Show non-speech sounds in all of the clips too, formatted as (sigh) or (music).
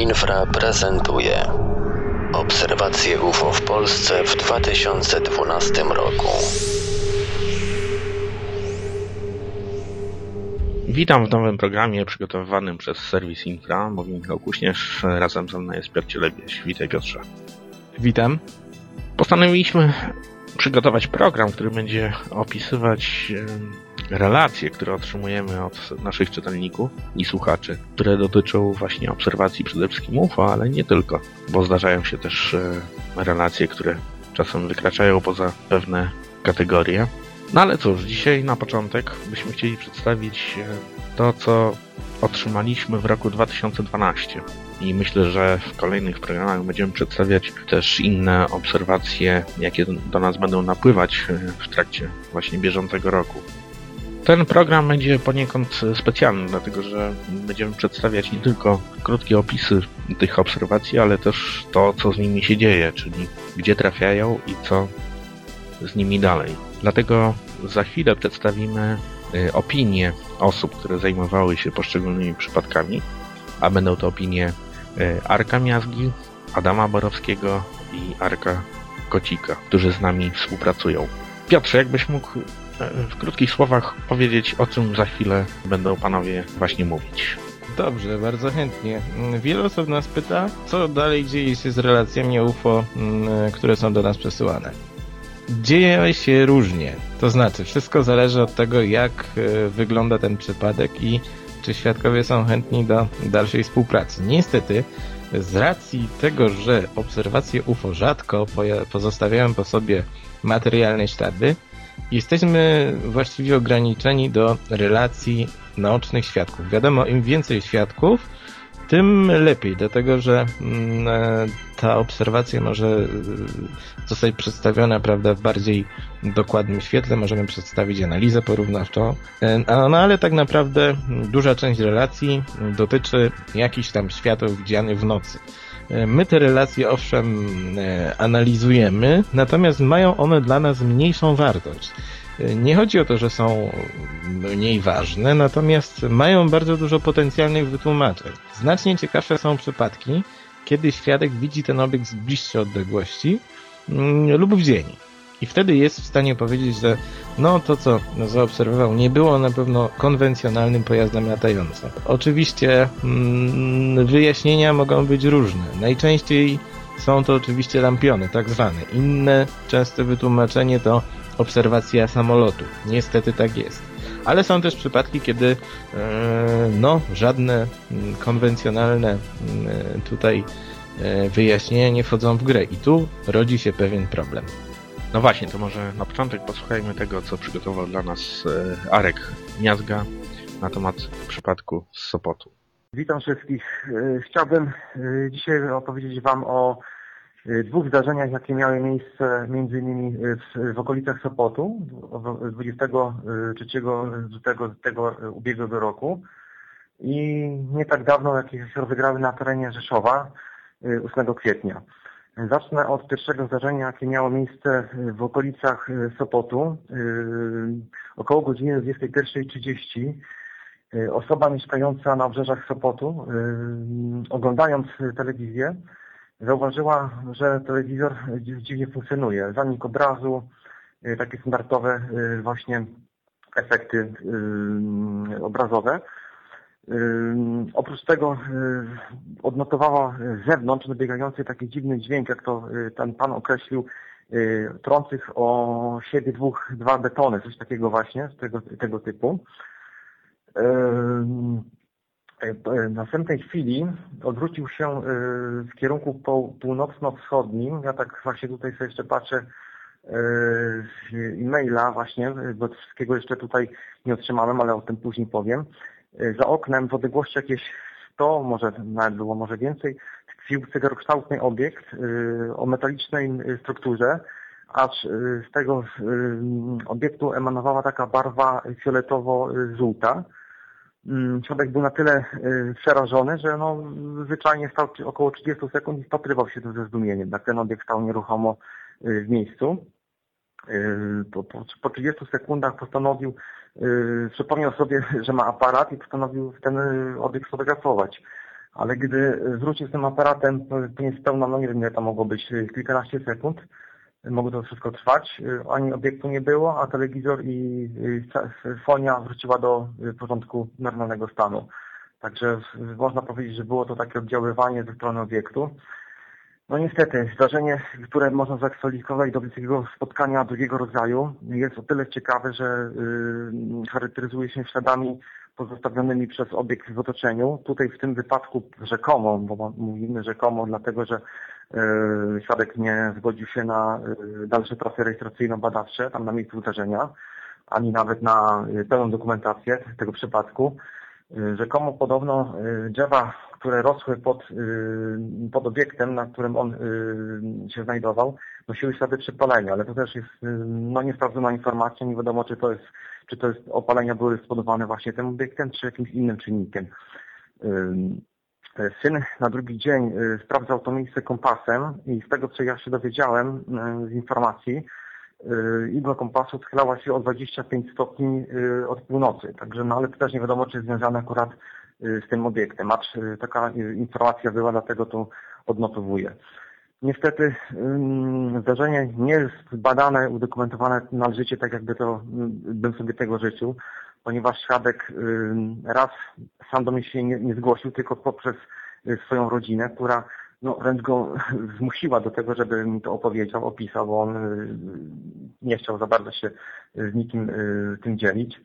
Infra prezentuje Obserwacje UFO w Polsce w 2012 roku. Witam w nowym programie przygotowywanym przez serwis Infra. Mówi Michał Kuśnierz, razem ze mną jest Piotr Cielebieś. Witaj Piotrze. Witam. Postanowiliśmy przygotować program, który będzie opisywać relacje, które otrzymujemy od naszych czytelników i słuchaczy, które dotyczą właśnie obserwacji przede wszystkim UFO, ale nie tylko, bo zdarzają się też e, relacje, które czasem wykraczają poza pewne kategorie. No ale cóż, dzisiaj na początek byśmy chcieli przedstawić e, to, co otrzymaliśmy w roku 2012. I myślę, że w kolejnych programach będziemy przedstawiać też inne obserwacje, jakie do nas będą napływać e, w trakcie właśnie bieżącego roku. Ten program będzie poniekąd specjalny, dlatego że będziemy przedstawiać nie tylko krótkie opisy tych obserwacji, ale też to, co z nimi się dzieje, czyli gdzie trafiają i co z nimi dalej. Dlatego za chwilę przedstawimy y, opinie osób, które zajmowały się poszczególnymi przypadkami, a będą to opinie y, Arka Miazgi, Adama Borowskiego i Arka Kocika, którzy z nami współpracują. Piotrze, jakbyś mógł w krótkich słowach powiedzieć, o czym za chwilę będą panowie właśnie mówić. Dobrze, bardzo chętnie. Wiele osób nas pyta, co dalej dzieje się z relacjami UFO, mm, które są do nas przesyłane. Dzieje się różnie. To znaczy, wszystko zależy od tego, jak e, wygląda ten przypadek i czy świadkowie są chętni do dalszej współpracy. Niestety, z racji tego, że obserwacje UFO rzadko pozostawiają po sobie materialne ślady, jesteśmy właściwie ograniczeni do relacji naocznych świadków. Wiadomo, im więcej świadków, tym lepiej, dlatego że mm, e, ta obserwacja może e, zostać przedstawiona prawda, w bardziej dokładnym świetle, możemy przedstawić analizę porównawczą, e, no ale tak naprawdę duża część relacji dotyczy jakichś tam światów widzianych w nocy. My te relacje owszem e, analizujemy, natomiast mają one dla nas mniejszą wartość. E, nie chodzi o to, że są mniej ważne, natomiast mają bardzo dużo potencjalnych wytłumaczeń. Znacznie ciekawsze są przypadki, kiedy świadek widzi ten obiekt z bliższej odległości mm, lub w dzień. I wtedy jest w stanie powiedzieć, że no to co zaobserwował nie było na pewno konwencjonalnym pojazdem latającym. Oczywiście mm, wyjaśnienia mogą być różne. Najczęściej są to oczywiście lampiony, tak zwane. Inne częste wytłumaczenie to obserwacja samolotu. Niestety tak jest. Ale są też przypadki, kiedy e, no, żadne mm, konwencjonalne mm, tutaj e, wyjaśnienia nie wchodzą w grę. I tu rodzi się pewien problem. No właśnie, to może na początek posłuchajmy tego, co przygotował dla nas e, Arek Miazga na temat przypadku z Sopotu. Witam wszystkich. E, chciałbym e, dzisiaj opowiedzieć Wam o dwóch zdarzeniach, jakie miały miejsce między innymi w, w okolicach Sopotu 23 lutego tego ubiegłego roku i nie tak dawno, jakie się rozegrały na terenie Rzeszowa 8 kwietnia. Zacznę od pierwszego zdarzenia, jakie miało miejsce w okolicach e, Sopotu. E, około godziny 21.30 e, osoba mieszkająca na obrzeżach Sopotu, oglądając telewizję, zauważyła, że telewizor dziwnie funkcjonuje. Zanik obrazu, takie standardowe właśnie efekty obrazowe. Oprócz tego odnotowała z zewnątrz dobiegający taki dziwny dźwięk, jak to ten pan określił, trących o siebie dwóch, dwa betony, coś takiego właśnie, tego, tego typu. W następnej chwili odwrócił się w kierunku północno-wschodnim. Ja tak właśnie tutaj sobie jeszcze patrzę e-maila właśnie, bo wszystkiego jeszcze tutaj nie otrzymałem, ale o tym później powiem. Y, za oknem w odległości jakieś 100, może nawet było może więcej, tkwił cygarokształtny obiekt y, o metalicznej y, strukturze, aż z tego obiektu emanowała taka barwa fioletowo-żółta. Mm, człowiek był na tyle przerażony, że no, zwyczajnie stał około 30 sekund i wpatrywał się ze zdumieniem. Tak ten obiekt stał nieruchomo w miejscu. Po, po, po 30 sekundach postanowił Yy, przypomniał sobie, (laughs) że ma aparat i postanowił ten y, obiekt fotografować. ale gdy wrócił z tym aparatem, to niespełna, no nie wiem ile to mogło być, kilkanaście sekund, mogło to wszystko trwać, ani obiektu nie było, a telewizor i fonia wróciła do porządku normalnego stanu. Także można powiedzieć, że było to takie oddziaływanie ze strony obiektu. No niestety, zdarzenie, które można zakwalifikować do takiego spotkania drugiego rodzaju jest o tyle ciekawe, że yy, charakteryzuje się śladami pozostawionymi przez obiekt w otoczeniu. Tutaj w tym wypadku rzekomo, bo mówimy rzekomo, dlatego że yy, świadek nie zgodził się na yy, dalsze trasy rejestracyjno-badawcze tam na miejscu zdarzenia, ani nawet na yy, pełną dokumentację tego przypadku. Yy, rzekomo podobno yy, drzewa które rosły pod, y, pod obiektem, na którym on y, się znajdował, nosiły ślady przypalenia, ale to też jest y, no, niesprawdzona informacja, nie wiadomo czy to jest, czy to jest opalenia były spowodowane właśnie tym obiektem, czy jakimś innym czynnikiem. Syn na drugi dzień sprawdzał to miejsce kompasem i z tego co ja się dowiedziałem z informacji, igła kompasu odchylała się o 25 stopni od północy. Także, no ale też nie wiadomo, czy jest związane akurat z tym obiektem. Acz y, taka y, informacja była, dlatego to odnotowuję. Niestety zdarzenie nie jest badane, udokumentowane należycie tak, jakby to bym sobie tego życzył, ponieważ świadek raz sam do mnie się nie, nie zgłosił, tylko poprzez y, swoją rodzinę, która no, wręcz go (laughs) zmusiła do tego, żeby mi to opowiedział, opisał, bo on nie chciał za bardzo się z nikim tym dzielić.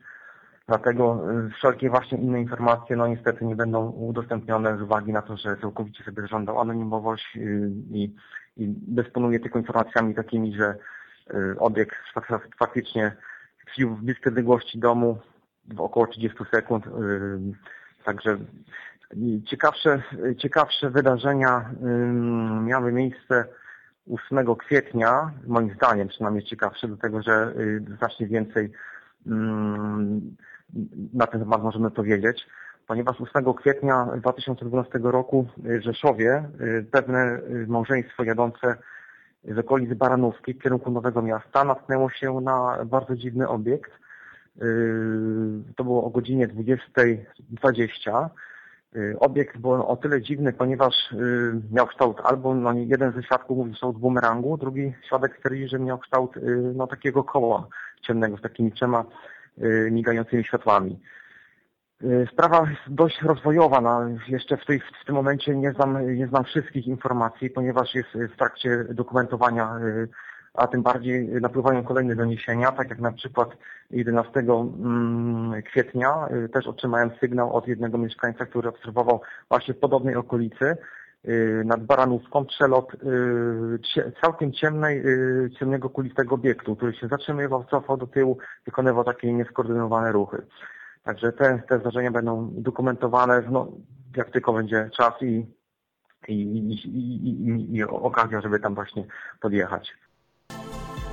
Dlatego y, wszelkie właśnie inne informacje, no niestety nie będą udostępnione z uwagi na to, że całkowicie sobie żądał anonimowość y, i, i dysponuje tylko informacjami takimi, że y, obiekt faktycznie tkwił w bliskiej odległości domu w około 30 sekund. Także ciekawsze, ciekawsze wydarzenia miały miejsce 8 kwietnia, moim zdaniem przynajmniej ciekawsze, dlatego że znacznie więcej na ten temat możemy powiedzieć, ponieważ 8 kwietnia 2012 roku w Rzeszowie y, pewne y, małżeństwo jadące z okolic Baranówki w kierunku Nowego Miasta natknęło się na bardzo dziwny obiekt. Y, to było o godzinie 20.20. Obiekt był o tyle dziwny, ponieważ miał kształt albo no, jeden ze świadków mówił kształt bumerangu, drugi świadek twierdzi, że miał kształt no, takiego koła ciemnego z takimi trzema Y, migającymi światłami. Y, sprawa jest dość rozwojowa. No, jeszcze w, tej, w tym momencie nie znam, nie znam wszystkich informacji, ponieważ jest w trakcie dokumentowania, y, a tym bardziej napływają kolejne doniesienia, tak jak na przykład 11 mm, kwietnia też otrzymałem sygnał od jednego mieszkańca, który obserwował właśnie w podobnej okolicy nad Baranówką przelot całkiem ciemnej, ciemnego kulistego obiektu, który się zatrzymywał, cofał do tyłu, wykonywał takie nieskoordynowane ruchy. Także te, te zdarzenia będą dokumentowane, no, jak tylko będzie czas i, i, i, i, i okazja, żeby tam właśnie podjechać.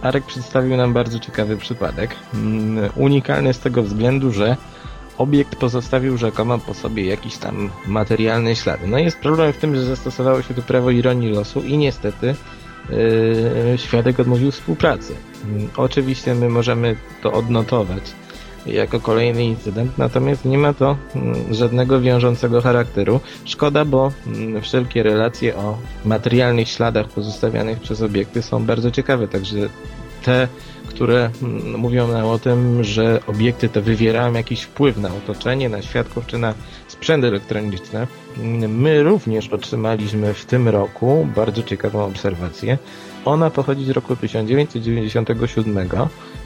Arek przedstawił nam bardzo ciekawy przypadek. Mm, unikalny z tego względu, że obiekt pozostawił rzekomo po sobie jakiś tam materialny ślad. No jest problem w tym, że zastosowało się tu prawo ironii losu i niestety yy, świadek odmówił współpracy. Yy, oczywiście my możemy to odnotować jako kolejny incydent, natomiast nie ma to yy, żadnego wiążącego charakteru. Szkoda, bo yy, wszelkie relacje o materialnych śladach pozostawianych przez obiekty są bardzo ciekawe, także te które mm, mówią nam o tym, że obiekty te wywierają jakiś wpływ na otoczenie, na świadków czy na sprzęty elektroniczne. My również otrzymaliśmy w tym roku bardzo ciekawą obserwację. Ona pochodzi z roku 1997.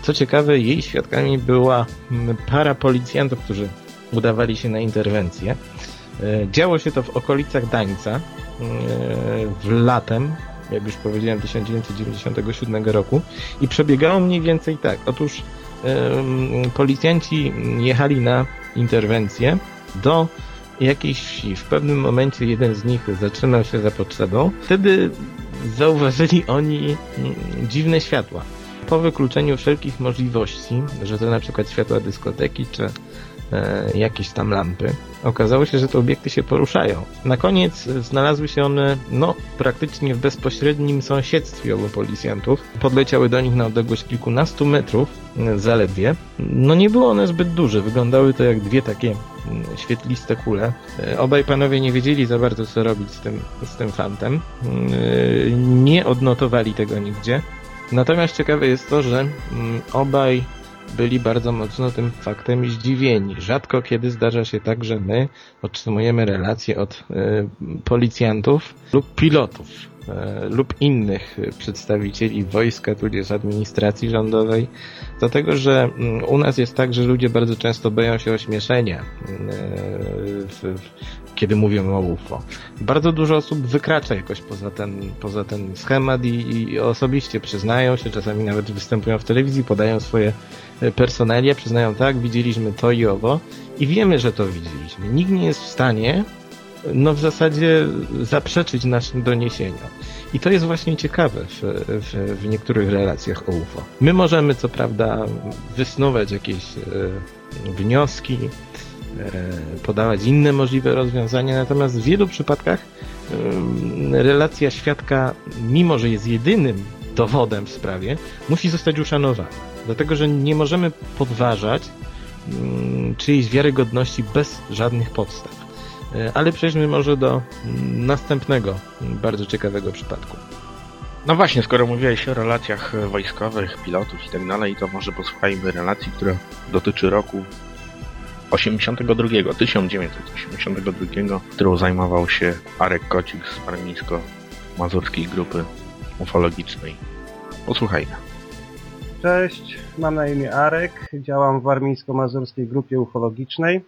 Co ciekawe, jej świadkami była mm, para policjantów, którzy udawali się na interwencję. E, działo się to w okolicach Dańca e, w latem jak już powiedziałem, 1997 roku i przebiegało mniej więcej tak. Otóż yy, policjanci jechali na interwencję do jakiejś wsi. W pewnym momencie jeden z nich zatrzymał się za potrzebą. Wtedy zauważyli oni mm, dziwne światła. Po wykluczeniu wszelkich możliwości, że to na przykład światła dyskoteki czy E, jakieś tam lampy. Okazało się, że te obiekty się poruszają. Na koniec znalazły się one, no, praktycznie w bezpośrednim sąsiedztwie obu policjantów. Podleciały do nich na odległość kilkunastu metrów, e, zaledwie. No nie były one zbyt duże, wyglądały to jak dwie takie świetliste kule. E, obaj panowie nie wiedzieli za bardzo co robić z tym, z tym fantem. E, nie odnotowali tego nigdzie. Natomiast ciekawe jest to, że mm, obaj byli bardzo mocno tym faktem zdziwieni. Rzadko kiedy zdarza się tak, że my otrzymujemy relacje od e, policjantów lub pilotów lub innych przedstawicieli wojska, tudzież administracji rządowej, dlatego że mm, u nas jest tak, że ludzie bardzo często boją się ośmieszenia, e, kiedy mówią o UFO. Bardzo dużo osób wykracza jakoś poza ten, poza ten schemat i, i osobiście przyznają się, czasami nawet występują w telewizji, podają swoje personelia, przyznają tak, widzieliśmy to i owo i wiemy, że to widzieliśmy. Nikt nie jest w stanie no w zasadzie zaprzeczyć naszym doniesieniom. I to jest właśnie ciekawe w, w, w, niektórych relacjach o UFO. My możemy co prawda wysnuwać jakieś e, wnioski, e, podawać inne możliwe rozwiązania, natomiast w wielu przypadkach e, relacja świadka, mimo że jest jedynym dowodem w sprawie, musi zostać uszanowana. Dlatego, że nie możemy podważać mm, czyjejś wiarygodności bez żadnych podstaw. E, ale przejdźmy może do następnego bardzo ciekawego przypadku. No właśnie, skoro mówiłeś o relacjach wojskowych, pilotów i tak dalej, to może posłuchajmy relacji, która dotyczy roku 82, 1982, którą zajmował się Arek Kocik z Warmińsko-Mazurskiej Grupy Ufologicznej. Posłuchajmy. Cześć, mam na imię Arek, działam w Warmińsko-Mazurskiej Grupie Ufologicznej.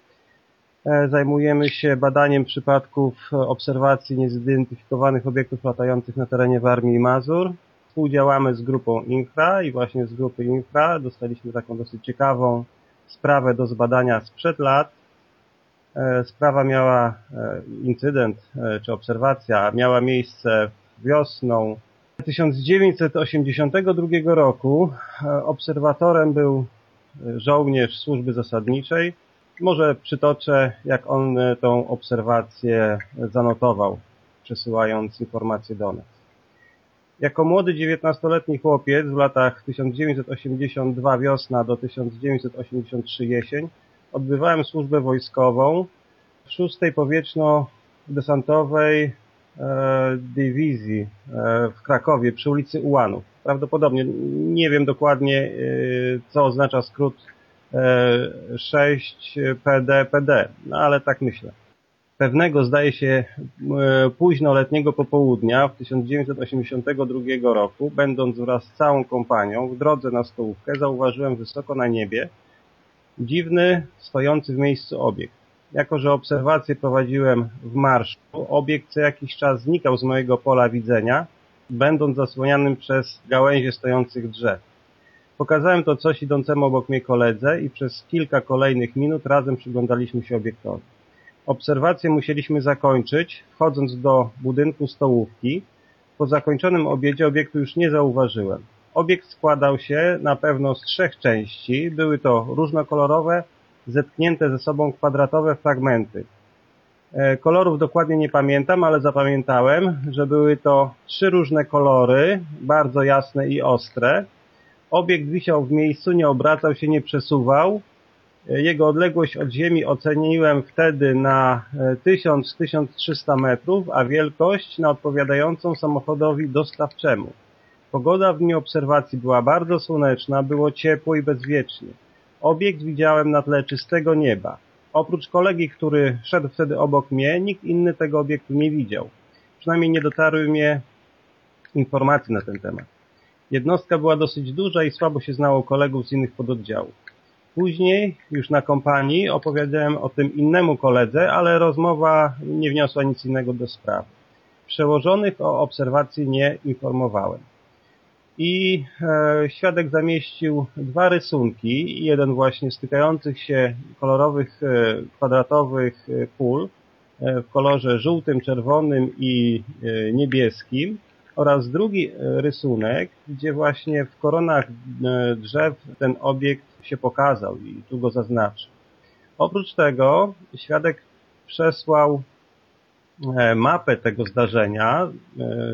E, zajmujemy się badaniem przypadków obserwacji niezidentyfikowanych obiektów latających na terenie Warmii i Mazur. Współdziałamy z grupą Infra i właśnie z grupy Infra dostaliśmy taką dosyć ciekawą sprawę do zbadania sprzed lat. E, sprawa miała, e, incydent czy obserwacja miała miejsce wiosną 1982 roku e, obserwatorem był e, żołnierz służby zasadniczej. Może przytoczę, jak on e, tą obserwację zanotował, przesyłając informacje do nas. Jako młody 19-letni chłopiec w latach 1982 wiosna do 1983 jesień odbywałem służbę wojskową w 6 powietrzno-desantowej E, dywizji e, w Krakowie przy ulicy Ułanów. Prawdopodobnie, nie wiem dokładnie co oznacza skrót 6PDPD, no ale tak myślę. Pewnego, zdaje się, późno letniego popołudnia w 1982 roku, będąc wraz z całą kompanią w drodze na stołówkę, zauważyłem wysoko na niebie dziwny, stojący w miejscu obiekt. Jako, że obserwacje prowadziłem w marszu, obiekt co jakiś czas znikał z mojego pola widzenia, będąc zasłanianym przez gałęzie stojących drzew. Pokazałem to coś idącemu obok mnie koledze i przez kilka kolejnych minut razem przyglądaliśmy się obiektowi. Obserwację musieliśmy zakończyć, wchodząc do budynku stołówki. Po zakończonym obiedzie obiektu już nie zauważyłem. Obiekt składał się na pewno z trzech części. Były to różnokolorowe, zetknięte ze sobą kwadratowe fragmenty. E, kolorów dokładnie nie pamiętam, ale zapamiętałem, że były to trzy różne kolory, bardzo jasne i ostre. Obiekt wisiał w miejscu, nie obracał się, nie przesuwał. E, jego odległość od Ziemi oceniłem wtedy na 1000-1300 e, metrów, a wielkość na odpowiadającą samochodowi dostawczemu. Pogoda w dniu obserwacji była bardzo słoneczna, było ciepło i bezwiecznie. Obiekt widziałem na tle czystego nieba. Oprócz kolegi, który szedł wtedy obok mnie, nikt inny tego obiektu nie widział. Przynajmniej nie dotarły mnie informacje na ten temat. Jednostka była dosyć duża i słabo się znało kolegów z innych pododdziałów. Później, już na kompanii, opowiadałem o tym innemu koledze, ale rozmowa nie wniosła nic innego do sprawy. Przełożonych o obserwacji nie informowałem i e, świadek zamieścił dwa rysunki, jeden właśnie stykających się kolorowych, e, kwadratowych e, kul e, w kolorze żółtym, czerwonym i e, niebieskim oraz drugi e, rysunek, gdzie właśnie w koronach drzew ten obiekt się pokazał i tu go zaznaczył. Oprócz tego świadek przesłał mapę tego zdarzenia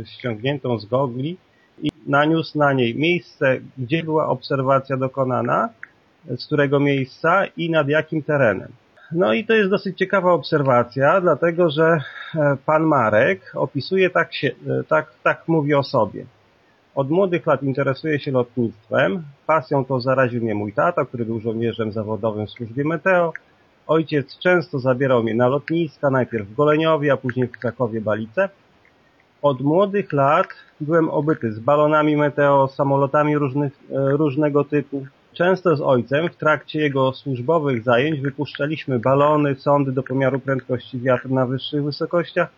ściągniętą z gogli i naniósł na niej miejsce, gdzie była obserwacja dokonana, z którego miejsca i nad jakim terenem. No i to jest dosyć ciekawa obserwacja, dlatego że e, pan Marek opisuje tak, się, e, tak, tak mówi o sobie. Od młodych lat interesuje się lotnictwem. Pasją to zaraził mnie mój tata, który był żołnierzem zawodowym w służbie meteo. Ojciec często zabierał mnie na lotniska, najpierw w Goleniowie, a później w Krakowie Balice. Od młodych lat byłem obyty z balonami meteo, samolotami różnych, e, różnego typu. Często z ojcem w trakcie jego służbowych zajęć wypuszczaliśmy balony, sondy do pomiaru prędkości wiatru na wyższych wysokościach.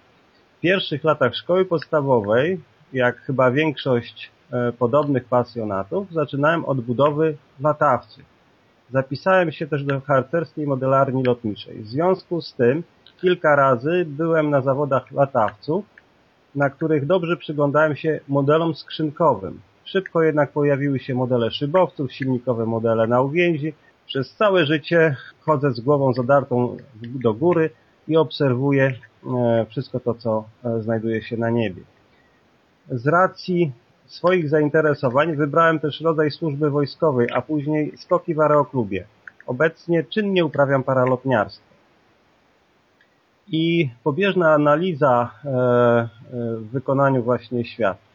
W pierwszych latach szkoły podstawowej, jak chyba większość e, podobnych pasjonatów, zaczynałem od budowy latawców. Zapisałem się też do harcerskiej modelarni lotniczej. W związku z tym kilka razy byłem na zawodach latawców, na których dobrze przyglądałem się modelom skrzynkowym. Szybko jednak pojawiły się modele szybowców, silnikowe modele na uwięzi. Przez całe życie chodzę z głową zadartą do góry i obserwuję e, wszystko to, co e, znajduje się na niebie. Z racji swoich zainteresowań wybrałem też rodzaj służby wojskowej, a później skoki w aeroklubie. Obecnie czynnie uprawiam paralotniarstwo. I pobieżna analiza e, w wykonaniu właśnie świat.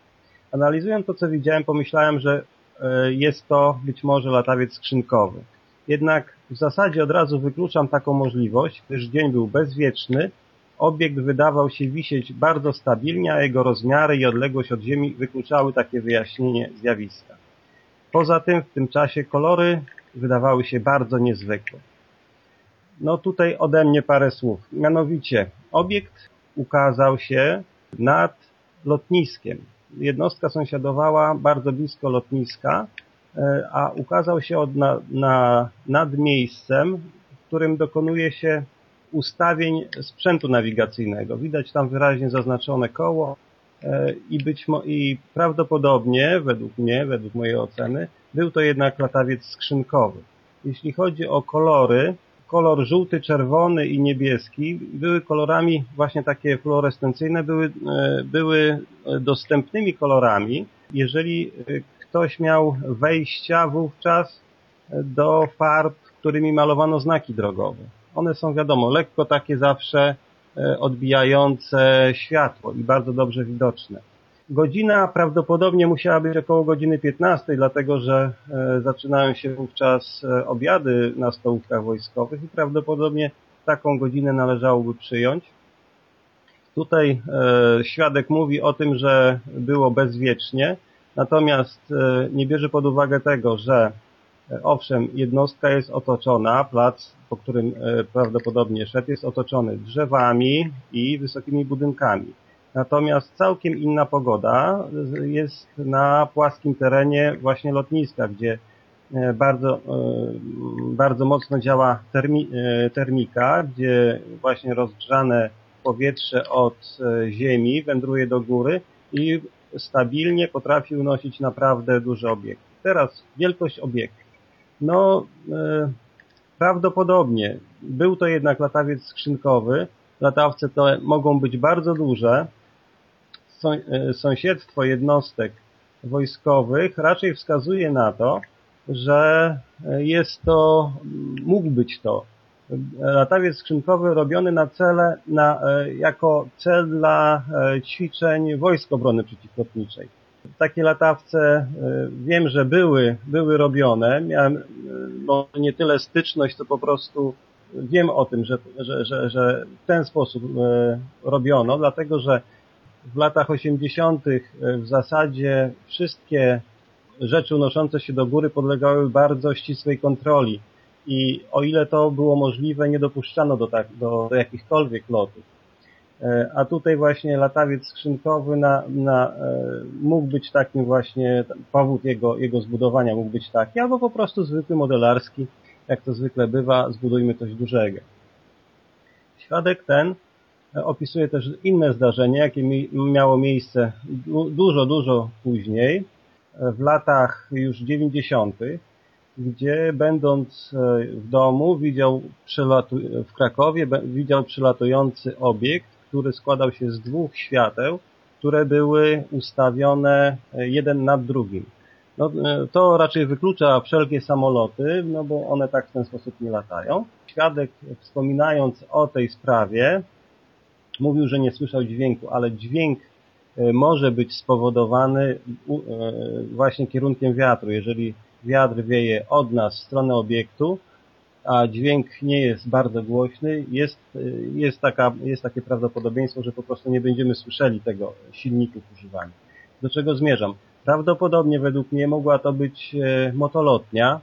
Analizując to, co widziałem, pomyślałem, że e, jest to być może latawiec skrzynkowy. Jednak w zasadzie od razu wykluczam taką możliwość, gdyż dzień był bezwieczny, obiekt wydawał się wisieć bardzo stabilnie, a jego rozmiary i odległość od Ziemi wykluczały takie wyjaśnienie zjawiska. Poza tym w tym czasie kolory wydawały się bardzo niezwykłe. No tutaj ode mnie parę słów. Mianowicie obiekt ukazał się nad lotniskiem jednostka sąsiadowała bardzo blisko lotniska, e, a ukazał się od na, na, nad miejscem, w którym dokonuje się ustawień sprzętu nawigacyjnego. Widać tam wyraźnie zaznaczone koło e, i, być mo i prawdopodobnie, według mnie, według mojej oceny, był to jednak latawiec skrzynkowy. Jeśli chodzi o kolory, kolor żółty, czerwony i niebieski były kolorami właśnie takie fluorescencyjne, były, e, były dostępnymi kolorami, jeżeli e, ktoś miał wejścia wówczas do farb, którymi malowano znaki drogowe. One są wiadomo, lekko takie zawsze e, odbijające światło i bardzo dobrze widoczne. Godzina prawdopodobnie musiała być około godziny 15, dlatego że e, zaczynają się wówczas e, obiady na stołówkach wojskowych i prawdopodobnie taką godzinę należałoby przyjąć. Tutaj e, świadek mówi o tym, że było bezwiecznie, natomiast nie bierze pod uwagę tego, że owszem, jednostka jest otoczona, plac, po którym prawdopodobnie szedł, jest otoczony drzewami i wysokimi budynkami. Natomiast całkiem inna pogoda jest na płaskim terenie właśnie lotniska, gdzie e, bardzo, e, bardzo mocno działa termi, e, termika, gdzie właśnie rozgrzane powietrze od ziemi wędruje do góry i stabilnie potrafi unosić naprawdę duże obiekty. Teraz wielkość obiektu. No, prawdopodobnie był to jednak latawiec skrzynkowy. Latawce te mogą być bardzo duże, E, sąsiedztwo jednostek wojskowych raczej wskazuje na to, że jest to, mógł być to latawiec skrzynkowy robiony na cele, na, e, jako cel dla e, ćwiczeń Wojsk Obrony Przeciwlotniczej. Takie latawce wiem, że były, były robione. Miałem no, nie tyle styczność, to po prostu wiem o tym, że, że, że, że w ten sposób robiono, dlatego że w latach 80. E, w zasadzie wszystkie rzeczy unoszące się do góry podlegały bardzo ścisłej kontroli i o ile to było możliwe, nie dopuszczano do, tak, do, do jakichkolwiek lotów. E, a tutaj właśnie latawiec skrzynkowy na, na, e, mógł być takim właśnie, powód jego, jego zbudowania mógł być taki, albo po prostu zwykły modelarski, jak to zwykle bywa, zbudujmy coś dużego. Świadek ten opisuje też inne zdarzenie, jakie miało miejsce dużo, dużo później, w latach już 90., gdzie będąc e, w domu widział w Krakowie widział przylatujący obiekt, który składał się z dwóch świateł, które były ustawione e, jeden nad drugim. No, e, to raczej wyklucza wszelkie samoloty, no bo one tak w ten sposób nie latają. Świadek wspominając o tej sprawie mówił, że nie słyszał dźwięku, ale dźwięk e, może być spowodowany e, właśnie kierunkiem wiatru. Jeżeli wiatr wieje od nas w stronę obiektu, a dźwięk nie jest bardzo głośny, jest, jest, taka, jest takie prawdopodobieństwo, że po prostu nie będziemy słyszeli tego silników używanych. Do czego zmierzam? Prawdopodobnie według mnie mogła to być e, motolotnia.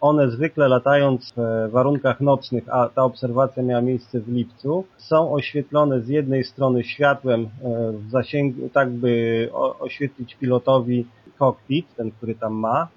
One zwykle latając w warunkach nocnych, a ta obserwacja miała miejsce w lipcu, są oświetlone z jednej strony światłem e, w zasięgu, tak by oświetlić pilotowi kokpit, ten, który tam ma,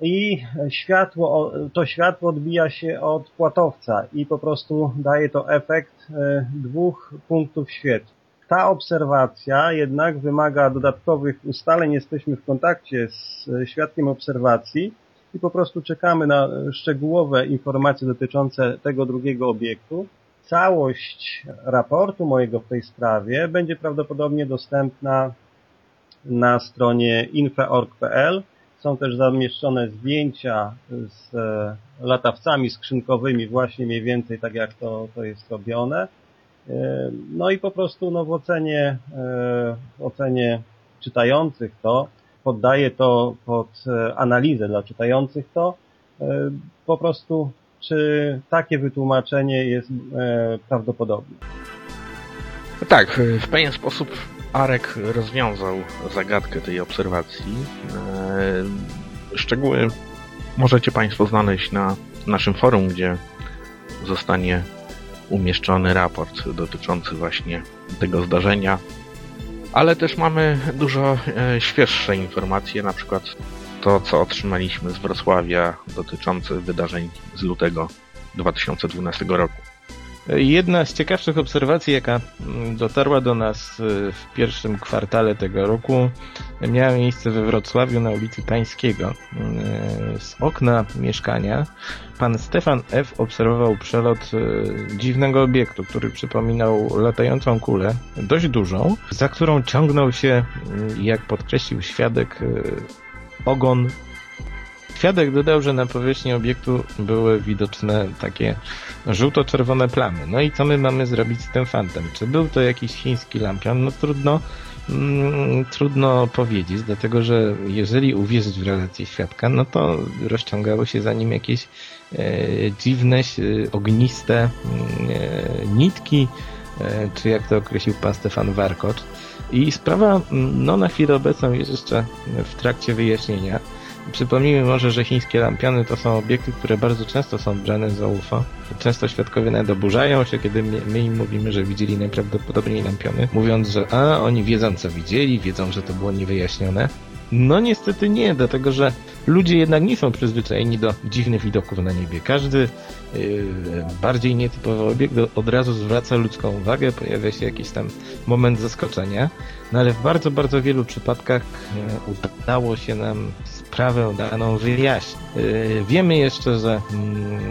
i światło, to światło odbija się od płatowca i po prostu daje to efekt e, dwóch punktów świetła. Ta obserwacja jednak wymaga dodatkowych ustaleń. Jesteśmy w kontakcie z świadkiem obserwacji i po prostu czekamy na szczegółowe informacje dotyczące tego drugiego obiektu. Całość raportu mojego w tej sprawie będzie prawdopodobnie dostępna na stronie infra.org.pl są też zamieszczone zdjęcia z e, latawcami skrzynkowymi właśnie mniej więcej tak jak to, to jest robione. E, no i po prostu no, w ocenie, e, w ocenie czytających to, poddaję to pod analizę dla czytających to, po prostu czy takie wytłumaczenie jest prawdopodobne. Tak, w pewien sposób Arek rozwiązał zagadkę tej obserwacji. E, szczegóły możecie Państwo znaleźć na naszym forum, gdzie zostanie umieszczony raport dotyczący właśnie tego zdarzenia. Ale też mamy dużo e, świeższe informacje, na przykład to, co otrzymaliśmy z Wrocławia dotyczące wydarzeń z lutego 2012 roku. Jedna z ciekawszych obserwacji, jaka mm, dotarła do nas y, w pierwszym kwartale tego roku, miała miejsce we Wrocławiu na ulicy Pańskiego. Y, z okna mieszkania pan Stefan F. obserwował przelot y, dziwnego obiektu, który przypominał latającą kulę, dość dużą, za którą ciągnął się, jak podkreślił świadek, ogon Świadek dodał, że na powierzchni obiektu były widoczne takie żółto-czerwone plamy. No i co my mamy zrobić z tym fantem? Czy był to jakiś chiński lampion? No trudno, mm, trudno powiedzieć, dlatego że jeżeli uwierzyć w relację świadka, no to rozciągały się za nim jakieś e, dziwne, ogniste mm, e, nitki, e, czy jak to określił pan Stefan Warkocz. I sprawa mm, no, na chwilę obecną jest jeszcze w trakcie wyjaśnienia. Przypomnijmy może, że chińskie lampiony to są obiekty, które bardzo często są brane za UFO. Często świadkowie nawet oburzają się, kiedy my im mówimy, że widzieli najprawdopodobniej lampiony, mówiąc, że a, oni wiedzą co widzieli, wiedzą, że to było niewyjaśnione. No niestety nie, dlatego że ludzie jednak nie są przyzwyczajeni do dziwnych widoków na niebie. Każdy yy, bardziej nietypowy obiekt od razu zwraca ludzką uwagę, pojawia się jakiś tam moment zaskoczenia, no ale w bardzo, bardzo wielu przypadkach yy, udało się nam sprawę daną wyjaśnić. Yy, wiemy jeszcze, że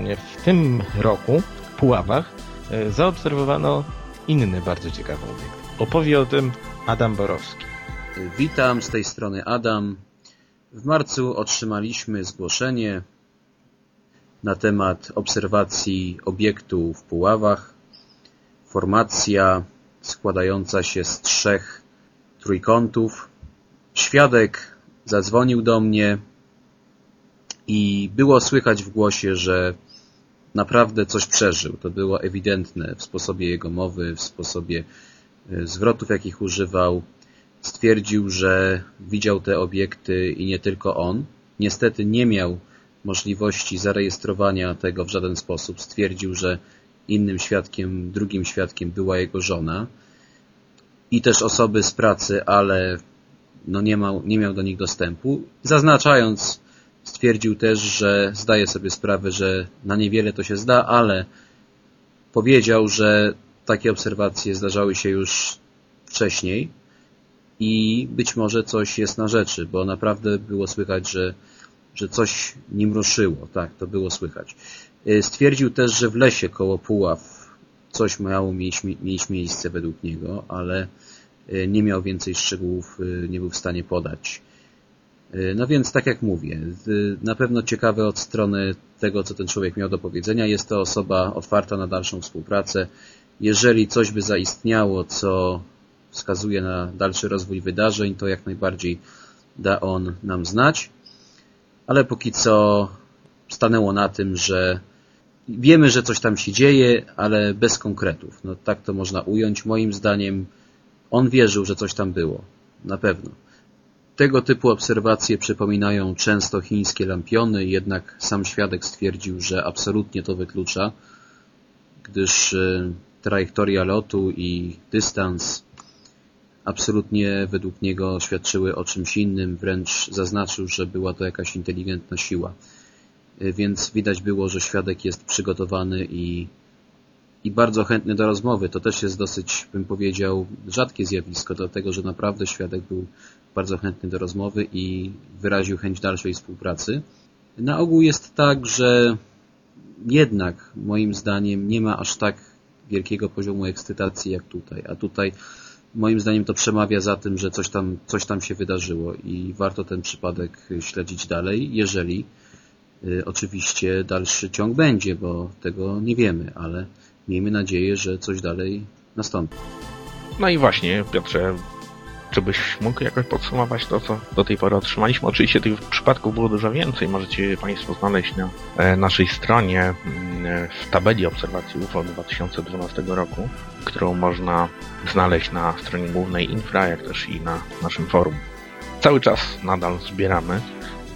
yy, w tym roku w Puławach yy, zaobserwowano inny bardzo ciekawy obiekt. Opowie o tym Adam Borowski. Witam, z tej strony Adam. W marcu otrzymaliśmy zgłoszenie na temat obserwacji obiektu w Puławach. Formacja składająca się z trzech trójkątów. Świadek zadzwonił do mnie i było słychać w głosie, że naprawdę coś przeżył. To było ewidentne w sposobie jego mowy, w sposobie e, zwrotów, jakich używał. Stwierdził, że widział te obiekty i nie tylko on. Niestety nie miał możliwości zarejestrowania tego w żaden sposób. Stwierdził, że innym świadkiem, drugim świadkiem była jego żona i też osoby z pracy, ale no nie, miał, nie miał do nich dostępu. Zaznaczając, stwierdził też, że zdaje sobie sprawę, że na niewiele to się zda, ale powiedział, że takie obserwacje zdarzały się już wcześniej i być może coś jest na rzeczy, bo naprawdę było słychać, że, że coś nim ruszyło. Tak, to było słychać. Y, stwierdził też, że w lesie koło Puław coś miało mieć, mieć miejsce według niego, ale nie miał więcej szczegółów, y, nie był w stanie podać. No więc, tak jak mówię, na pewno ciekawe od strony tego, co ten człowiek miał do powiedzenia. Jest to osoba otwarta na dalszą współpracę. Jeżeli coś by zaistniało, co wskazuje na dalszy rozwój wydarzeń, to jak najbardziej da on nam znać. Ale póki co stanęło na tym, że wiemy, że coś tam się dzieje, ale bez konkretów. No tak to można ująć. Moim zdaniem on wierzył, że coś tam było. Na pewno. Tego typu obserwacje przypominają często chińskie lampiony, jednak sam świadek stwierdził, że absolutnie to wyklucza, gdyż e, trajektoria lotu i dystans absolutnie według niego świadczyły o czymś innym, wręcz zaznaczył, że była to jakaś inteligentna siła. E, więc widać było, że świadek jest przygotowany i, i bardzo chętny do rozmowy. To też jest dosyć, bym powiedział, rzadkie zjawisko, dlatego że naprawdę świadek był bardzo chętny do rozmowy i wyraził chęć dalszej współpracy. Na ogół jest tak, że jednak moim zdaniem nie ma aż tak wielkiego poziomu ekscytacji jak tutaj, a tutaj moim zdaniem to przemawia za tym, że coś tam, coś tam się wydarzyło i warto ten przypadek śledzić dalej, jeżeli y, oczywiście dalszy ciąg będzie, bo tego nie wiemy, ale miejmy nadzieję, że coś dalej nastąpi. No i właśnie, Piotrze, czy byś mógł jakoś podsumować to, co do tej pory otrzymaliśmy? Oczywiście tych przypadków było dużo więcej. Możecie Państwo znaleźć na e, naszej stronie mm, w tabeli obserwacji UFO 2012 roku, którą można znaleźć na stronie głównej Infra, jak też i na naszym forum. Cały czas nadal zbieramy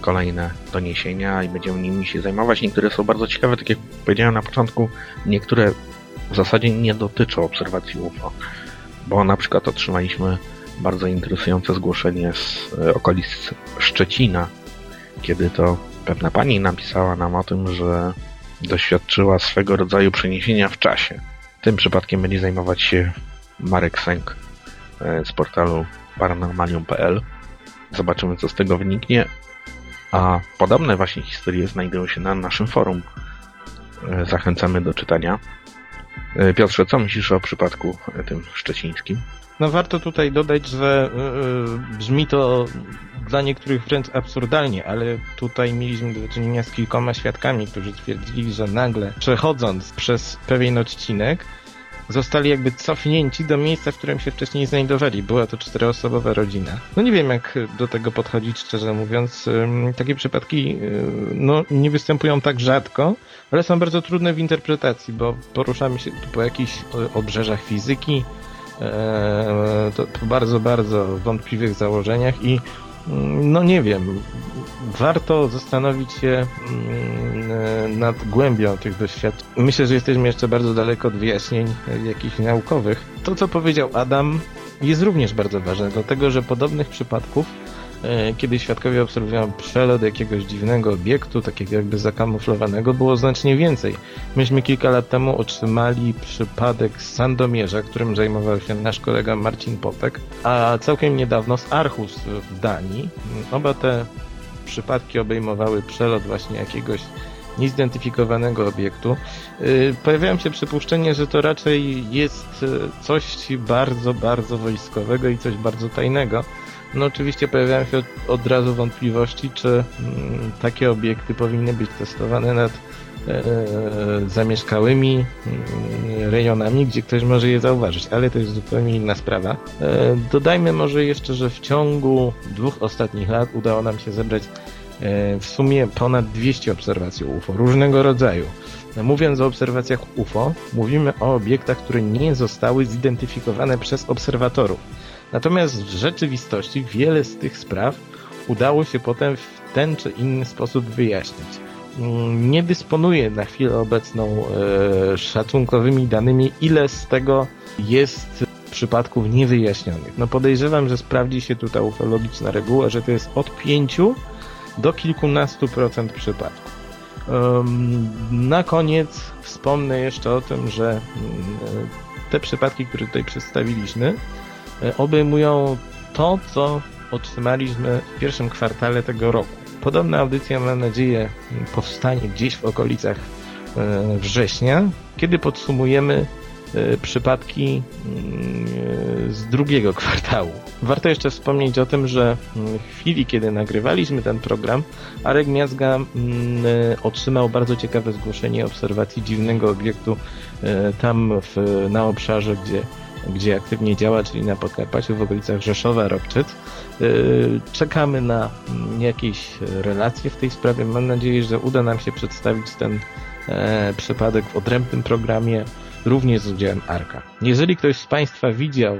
kolejne doniesienia i będziemy nimi się zajmować. Niektóre są bardzo ciekawe, tak jak powiedziałem na początku, niektóre w zasadzie nie dotyczą obserwacji UFO, bo na przykład otrzymaliśmy bardzo interesujące zgłoszenie z e, okolic Szczecina, kiedy to pewna pani napisała nam o tym, że doświadczyła swego rodzaju przeniesienia w czasie. Tym przypadkiem będzie zajmować się Marek Sęk e, z portalu paranormalium.pl. Zobaczymy, co z tego wyniknie. A podobne właśnie historie znajdują się na naszym forum. E, zachęcamy do czytania. Piotrze, co myślisz o przypadku tym szczecińskim? No warto tutaj dodać, że yy, brzmi to dla niektórych wręcz absurdalnie, ale tutaj mieliśmy do czynienia z kilkoma świadkami, którzy twierdzili, że nagle przechodząc przez pewien odcinek, zostali jakby cofnięci do miejsca, w którym się wcześniej znajdowali. Była to czteroosobowa rodzina. No nie wiem, jak do tego podchodzić, szczerze mówiąc. Takie przypadki no, nie występują tak rzadko, ale są bardzo trudne w interpretacji, bo poruszamy się po jakichś obrzeżach fizyki, E, to bardzo, bardzo wątpliwych założeniach i mm, no nie wiem, warto zastanowić się mm, nad głębią tych doświadczeń. Myślę, że jesteśmy jeszcze bardzo daleko od wyjaśnień jakichś naukowych. To, co powiedział Adam, jest również bardzo ważne, dlatego że podobnych przypadków E, kiedy świadkowie obserwują przelot jakiegoś dziwnego obiektu, takiego jakby zakamuflowanego, było znacznie więcej. Myśmy kilka lat temu otrzymali przypadek z Sandomierza, którym zajmował się nasz kolega Marcin Popek, a całkiem niedawno z Archus w Danii. Oba te przypadki obejmowały przelot właśnie jakiegoś niezidentyfikowanego obiektu. E, pojawiają się przypuszczenie, że to raczej jest e, coś bardzo, bardzo wojskowego i coś bardzo tajnego. No oczywiście pojawiają się od, od razu wątpliwości, czy mm, takie obiekty powinny być testowane nad e, zamieszkałymi mm, rejonami, gdzie ktoś może je zauważyć, ale to jest zupełnie inna sprawa. E, dodajmy może jeszcze, że w ciągu dwóch ostatnich lat udało nam się zebrać e, w sumie ponad 200 obserwacji UFO różnego rodzaju. Mówiąc o obserwacjach UFO, mówimy o obiektach, które nie zostały zidentyfikowane przez obserwatorów. Natomiast w rzeczywistości wiele z tych spraw udało się potem w ten czy inny sposób wyjaśnić. Mm, nie dysponuję na chwilę obecną e, szacunkowymi danymi, ile z tego jest przypadków niewyjaśnionych. No podejrzewam, że sprawdzi się tutaj ufologiczna reguła, że to jest od 5 do kilkunastu procent przypadków. Na koniec wspomnę jeszcze o tym, że mm, te przypadki, które tutaj przedstawiliśmy, E, obejmują to, co otrzymaliśmy w pierwszym kwartale tego roku. Podobna audycja, mam nadzieję, powstanie gdzieś w okolicach e, września, kiedy podsumujemy przypadki z drugiego (laughs) kwartału. Warto jeszcze wspomnieć o tym, że mm, w chwili, kiedy nagrywaliśmy ten program, Arek Miazga mm, otrzymał bardzo ciekawe zgłoszenie obserwacji dziwnego obiektu e, tam w, na obszarze, gdzie, gdzie aktywnie działa, czyli na Podkarpaciu w okolicach Rzeszowa, Robczyc. E, czekamy na mm, jakieś relacje w tej sprawie. Mam nadzieję, że uda nam się przedstawić ten e, przypadek w odrębnym programie również z udziałem Arka. Jeżeli ktoś z Państwa widział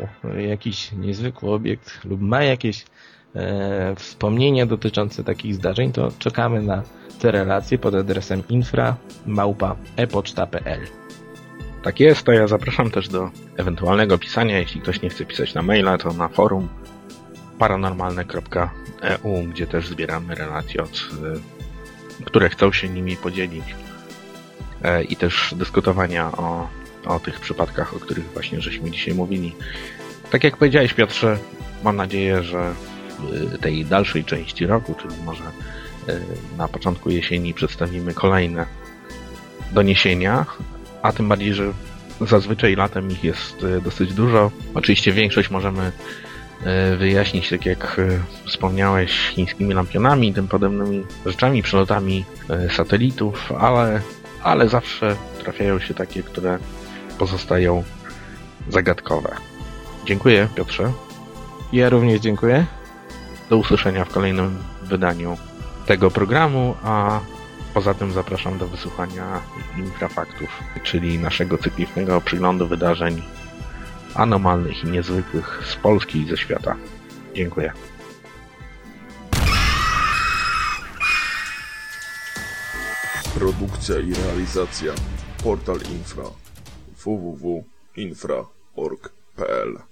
jakiś niezwykły obiekt lub ma jakieś e, wspomnienia dotyczące takich zdarzeń, to czekamy na te relacje pod adresem infra.epoczta.pl Tak jest, to ja zapraszam też do ewentualnego pisania. Jeśli ktoś nie chce pisać na maila, to na forum paranormalne.eu, gdzie też zbieramy relacje, od, y, które chcą się nimi podzielić e, i też dyskutowania o, o tych przypadkach, o których właśnie żeśmy dzisiaj mówili. Tak jak powiedziałeś Piotrze, mam nadzieję, że w tej dalszej części roku, czyli może y, na początku jesieni przedstawimy kolejne doniesienia, a tym bardziej, że zazwyczaj latem ich jest y, dosyć dużo. Oczywiście większość możemy y, wyjaśnić, tak jak y, wspomniałeś, chińskimi lampionami i tym podobnymi rzeczami, przelotami satelitów, ale, ale zawsze trafiają się takie, które pozostają zagadkowe. Dziękuję Piotrze. Ja również dziękuję. Do usłyszenia w kolejnym wydaniu tego programu, a poza tym zapraszam do wysłuchania Infrafaktów, czyli naszego cyklicznego przyglądu wydarzeń anomalnych i niezwykłych z Polski i ze świata. Dziękuję. Produkcja i realizacja Portal Infra www.infra.org.pl